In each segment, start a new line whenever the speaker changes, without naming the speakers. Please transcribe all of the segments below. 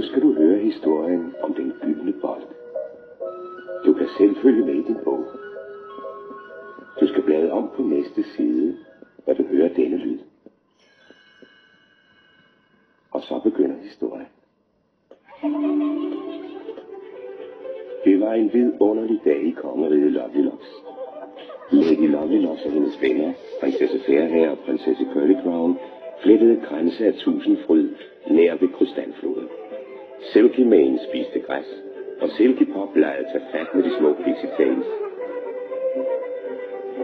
Nu skal du høre historien om den gyldne bold. Du kan selv følge med i din bog. Du skal blade om på næste side, når du hører denne lyd. Og så begynder historien. Det var en vidunderlig dag i kongeriget Lovelocks. Lady Lovelocks og hendes venner, prinsesse Fairhair og prinsesse Curlycrown, flettede grænse af tusindfryd nær ved krystalfloden. Silky Mane spiste græs, og Silky Pop lejede tage fat med de små pixie tails.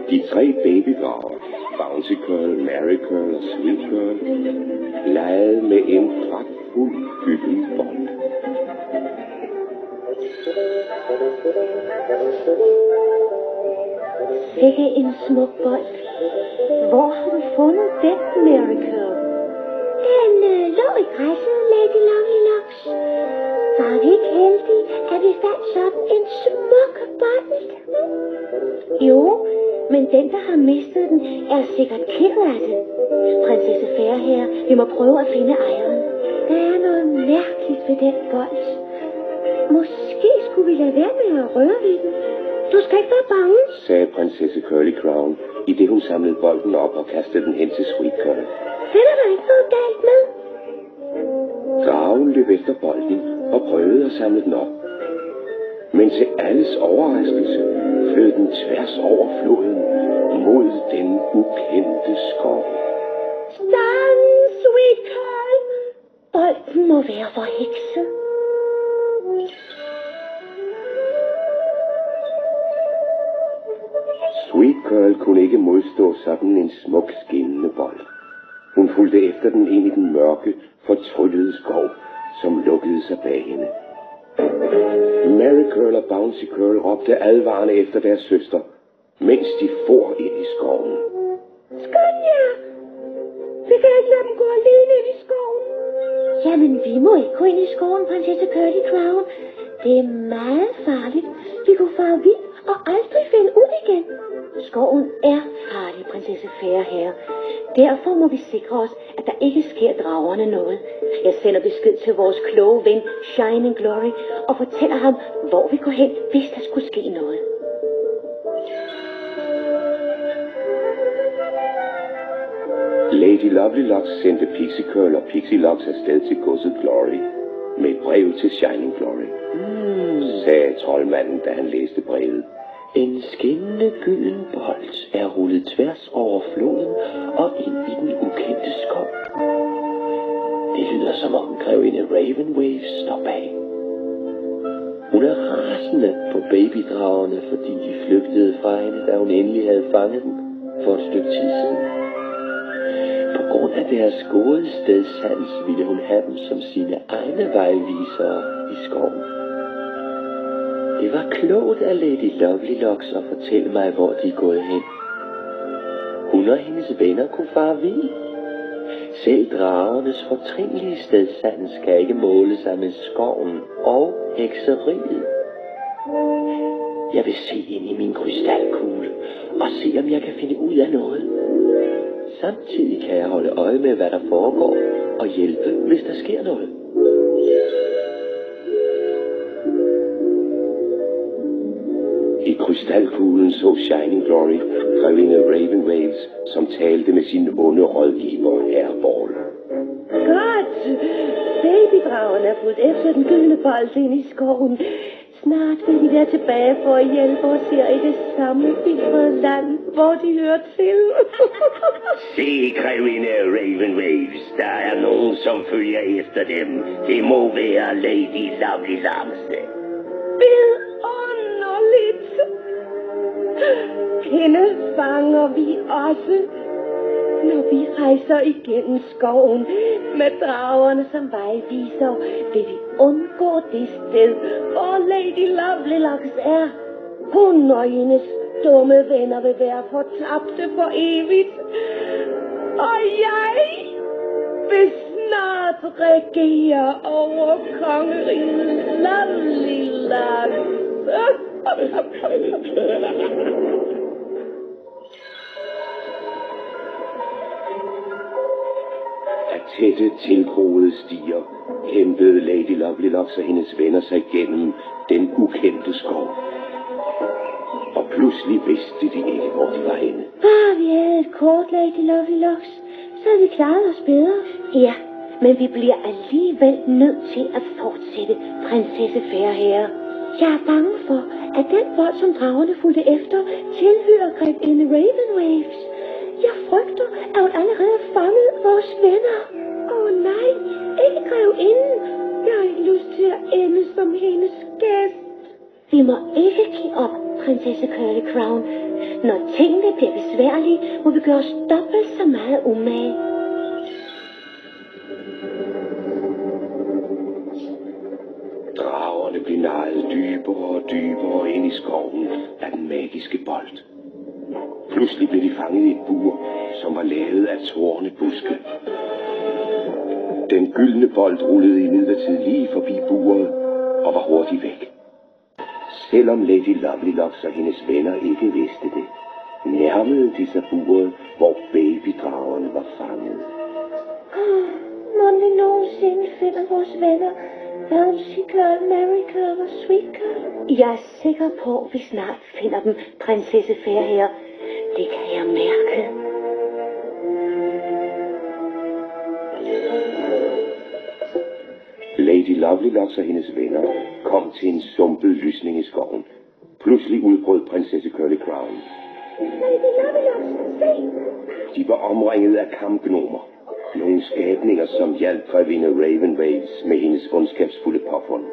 De tre babydrager, Bouncy Curl, Mary Curl og Sweet Curl, legede med en pragtfuld gylden bold.
Sikke en smuk bold. Hvor har du fundet den, Mary Curl?
Den øh, lå i græsset, Lady Longlylocks. Var vi ikke heldige, at vi fandt sådan en smuk bold?
Jo, men den, der har mistet den, er sikkert ked af det. Prinsesse her. vi må prøve at finde ejeren.
Der er noget mærkeligt ved den bold. Måske skulle vi lade være med at røre ved den. Du skal ikke være bange.
sagde prinsesse Curly Crown, i det hun samlede bolden op og kastede den hen til Sweet Curl.
Den er der ikke noget galt med.
Dragen løb efter bolden og prøvede at samle den op. Men til alles overraskelse flød den tværs over floden mod den ukendte skov.
Stand, Sweet Curl. Bolden må være forhekset.
Pearl kunne ikke modstå sådan en smuk skinnende bold. Hun fulgte efter den ind i den mørke, fortryllede skov, som lukkede sig bag hende. Mary Curl og Bouncy Curl råbte advarende efter deres søster, mens de for ind i skoven.
Skynd jer. Vi kan ikke lade dem gå alene ind i skoven.
Jamen, vi må ikke gå ind i skoven, prinsesse Curly Crown. Det er meget farligt. Vi kunne fare vildt og aldrig finde ud igen. Skoven er farlig, prinsesse Fairhair. Derfor må vi sikre os, at der ikke sker dragerne noget. Jeg sender besked til vores kloge ven, Shining Glory, og fortæller ham, hvor vi går hen, hvis der skulle ske noget.
Lady Lovelocks sendte Pixie Curl og Pixie Locks afsted til godset Glory med et brev til Shining Glory. Mm sagde troldmanden, da han læste brevet. En skinnende gylden bold er rullet tværs over floden og ind i den ukendte skov. Det lyder som om grevinde Ravenwave står bag. Hun er rasende på babydragerne, fordi de flygtede fra hende, da hun endelig havde fanget dem for et stykke tid siden. På grund af deres gode stedsans ville hun have dem som sine egne vejvisere i skoven. Det var klogt af Lady Lovelocks at fortælle mig, hvor de er gået hen. Hun og hendes venner kunne fare vild. Selv dragernes fortrinlige stedsans kan ikke måle sig med skoven og hekseriet. Jeg vil se ind i min krystalkugle og se, om jeg kan finde ud af noget. Samtidig kan jeg holde øje med, hvad der foregår, og hjælpe, hvis der sker noget. Krystalkuglen så Shining Glory grevinde Ravenwaves, som talte med sin onde rådgiver, Herr Ball.
Godt! Babydragen er fuldt efter den gyldne bold ind i skoven. Snart vil de være tilbage for at hjælpe os her i det samme filtrede land, hvor de hører til.
Se, grevinde Ravenwaves, der er nogen, som følger efter dem. Det må være Lady Lovely Lamse.
Vidunderligt! Hende fanger vi også, når vi rejser igennem skoven med dragerne som vejviser, vil vi undgå det sted, hvor Lady Lovelocks er. Hun og hendes dumme venner vil være fortabte for evigt. Og jeg vil snart regere over kongeriget Lovelocks.
tætte, tilgroede stier kæmpede Lady Lovely Locks og hendes venner sig gennem den ukendte skov. Og pludselig vidste de ikke, hvor de var henne.
Bare vi havde et kort, Lady Lovely Locks, så havde vi klaret os bedre. Ja, men vi bliver alligevel nødt til at fortsætte prinsessefærd her. Jeg er bange for, at den bold, som dragerne fulgte efter, tilhører grevinde Ravenwaves. Jeg frygter, at hun allerede har fanget vores venner. Åh oh, nej, ikke grevinden. Jeg har ikke lyst til at ende som hendes gæst. Vi må ikke give op, prinsesse Curly Crown. Når tingene bliver besværlige, må vi gøre os dobbelt så meget umage.
Dragerne blev nejet dybere og dybere ind i skoven af den magiske bold. Pludselig blev de fanget i et bur, som var lavet af tornebuske. Den gyldne bold rullede i midlertid lige forbi buret og var hurtigt væk. Selvom Lady Lovelocks og hendes venner ikke vidste det, nærmede de sig buret, hvor babydragerne var fanget.
Oh, må vi nogensinde finder vores venner, Bouncy Girl, Mary Girl og Sweet Girl? Jeg er sikker på, at vi snart finder dem, prinsesse Fair her. Det kan jeg mærke.
Lady Lovelocks og hendes venner kom til en sumpet lysning i skoven. Pludselig udbrød prinsesse Curly Crown. De var omringet af kampgnomer. Nogle skabninger, som hjalp grevinde Ravenwaves med hendes ondskabsfulde påfund.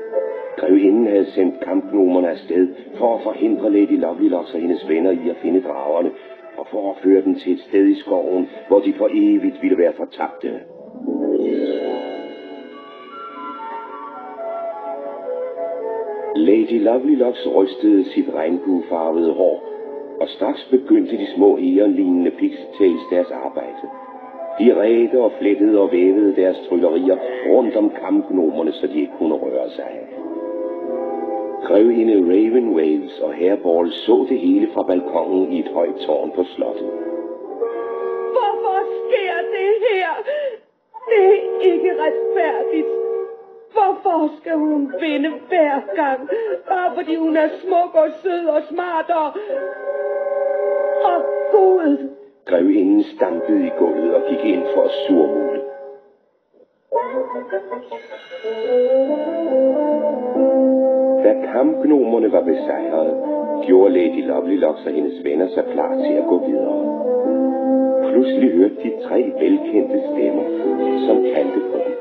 Grevinden havde sendt kampgnomerne afsted for at forhindre Lady Lovelocks og hendes venner i at finde dragerne, og for at føre dem til et sted i skoven, hvor de for evigt ville være fortabte. Lady Lovelocks rystede sit regnbuefarvede hår, og straks begyndte de små egerlignende pixetails deres arbejde. De redte og flettede og vævede deres tryllerier rundt om kampgnomerne, så de ikke kunne røre sig. Grevinde Ravenwaves og Hairball så det hele fra balkongen i et højt tårn på slottet.
Hvorfor sker det her? Det er ikke retfærdigt. Hvorfor skal hun vinde hver gang? Bare fordi hun er smuk og sød og smart og... og god.
Grevinden stampede i gulvet og gik ind for at surmule. Da kampgnomerne var besejret, gjorde Lady Lovelocks og hendes venner sig klar til at gå videre. Pludselig hørte de tre velkendte stemmer, som kaldte på dem.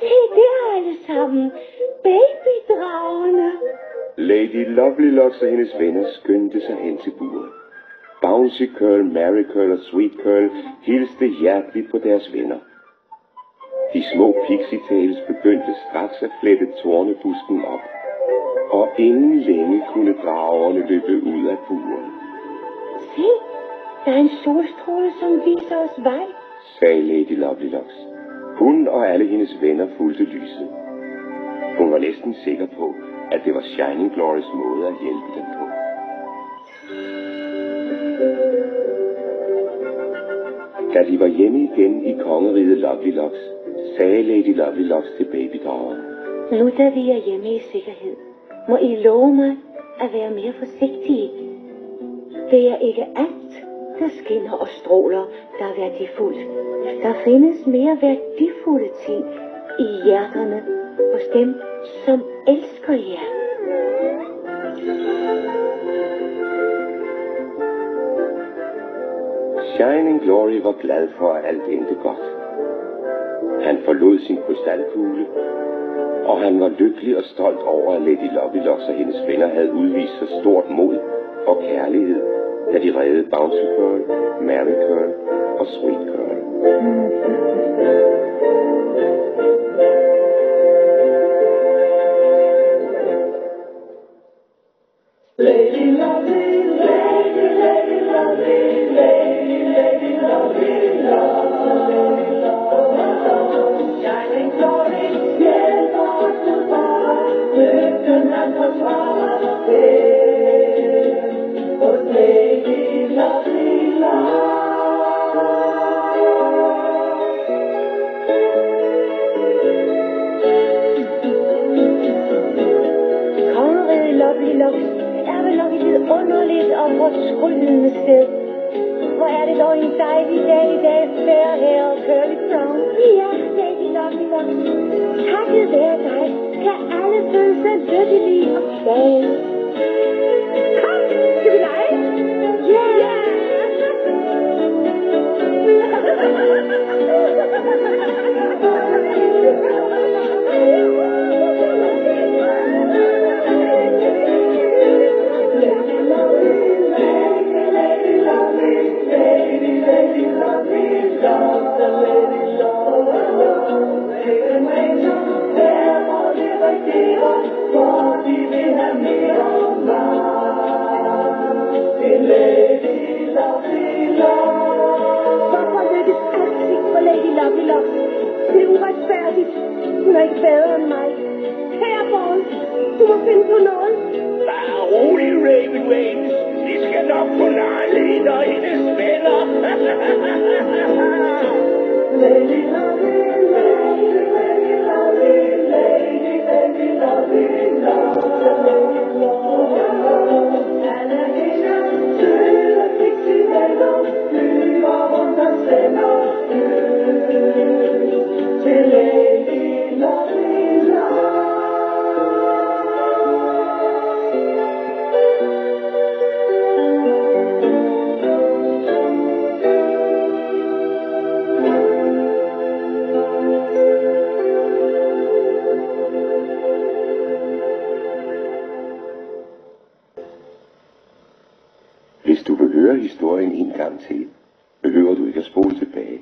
Se der alle sammen. Babydragerne.
Lady Lovelocks og hendes venner skyndte sig hen til buret. Bouncy Curl, Mary Curl og Sweet Curl hilste hjerteligt på deres venner. De små pixie tails begyndte straks at flette tornebusken op, og inden længe kunne dragerne løbe ud af buret,
Se, der er en solstråle, som viser os vej.
sagde Lady Lovelocks. Hun og alle hendes venner fulgte lyset. Hun var næsten sikker på, at det var Shining Glories måde at hjælpe dem på. Da de var hjemme igen i kongeriget Lovelocks, sagde Lady Lovelocks til babydragerne.
Nu da vi er hjemme i sikkerhed, må I love mig at være mere forsigtige. Det er ikke alt, der skinner og stråler, der er værdifuldt. Der findes mere værdifulde ting i hjerterne hos dem, som elsker jer.
Shining Glory var glad for, at alt endte godt. Han forlod sin krystalkugle, og han var lykkelig og stolt over, at Lady Lovelocks og hendes venner havde udvist så stort mod og kærlighed, da de reddede Bouncy Curl, Mary Curl og Sweet Curl.
Mm-hmm. Takket være dig kan alle føle sig lykkelige og glade.
Kom, skal vi lege?
Ja!
Hvorfor Du må finde på noget.
Bare rolig, Raven Wings. Vi skal nok få Larlene og hendes venner.
Lady Lovely, Lady, Lady Lovely, Lady, Lady Lovely, Alle hænder, søde pixie venner, flyver rundt og sender til
høre historien en gang til, behøver du ikke at spole tilbage.